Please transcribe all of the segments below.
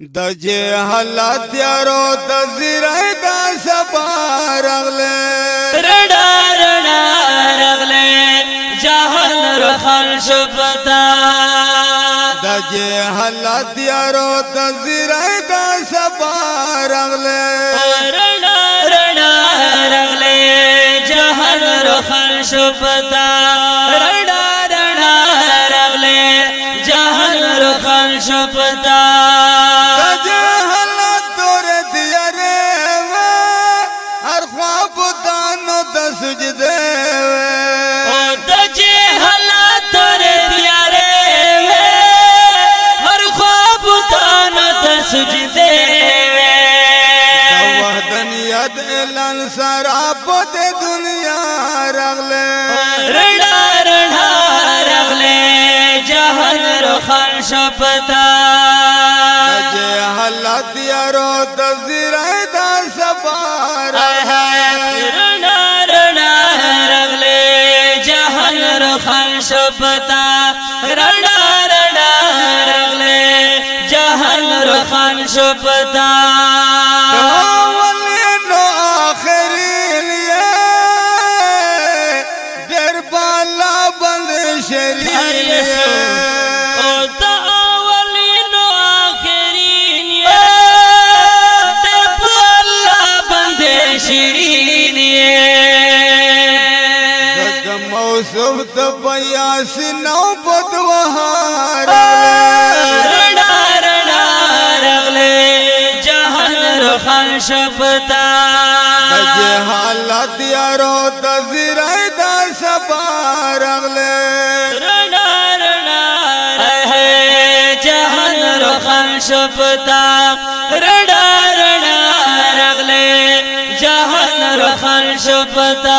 د جهل تیارو د زیره د سبا رغله رډا رډا رغله جهل رخل شپتا د جهل تیارو د زیره د سبا رغله رډا رډا رغله جهل رخل شپتا رډا رډا رغله جهل رخل شپتا وے وے او دجے حلا دیارے ہر خواب وحدن ید سوج دی سراب دنیا رغلے رڑا رڑا رغلے جہر رخان شپتا سترو تزیره دا سفار رنا رنا رغلی جهان رخان شپتا رنا رنا رغلی جهان رخان شپتا اولین و آخرین یه در بالا بند شریف یوسف ته پیاس نو بدوهار رڼا رڼا رغله جهان روخان شپتا دغه حالت یارو د زیرای د سبا رغله رڼا رڼا جهان روخان شپتا رڼا رڼا رغله جهان روخان شپتا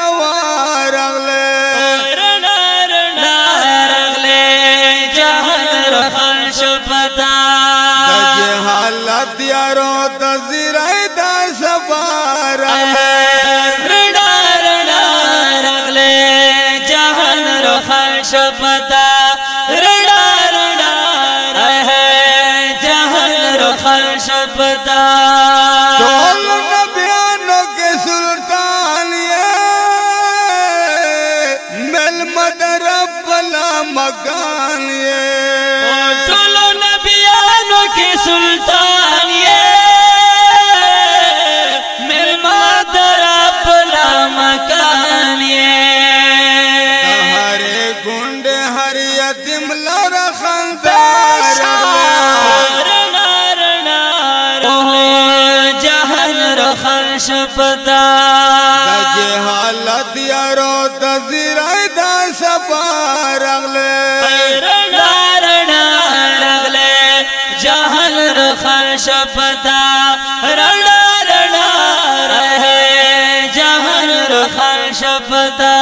पड़ा रह पू न बो के सुल्त मेल پتا د جهالت یارو د زیرای د سفار اغله رڼا رڼا رغله جهل رخر شپتا رڼا رڼا رہے جهل رخر شپتا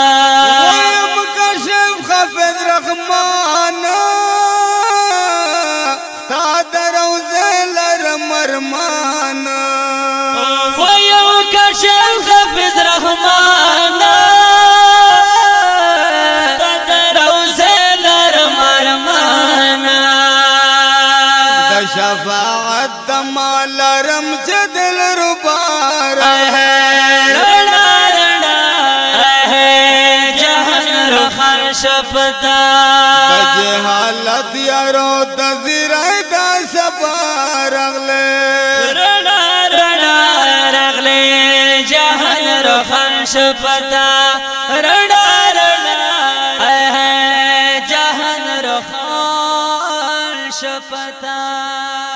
یم کشف خفن رحمان تا درو زل مرمان شفاعت دما لرم جدل ربار ہے رڑا رڑا ہے جہل خر شفتا جہالت یارو تزیرہ دا سفار اغلے رڑا رڑا رغلے جہل خر شفتا رڑا شپتا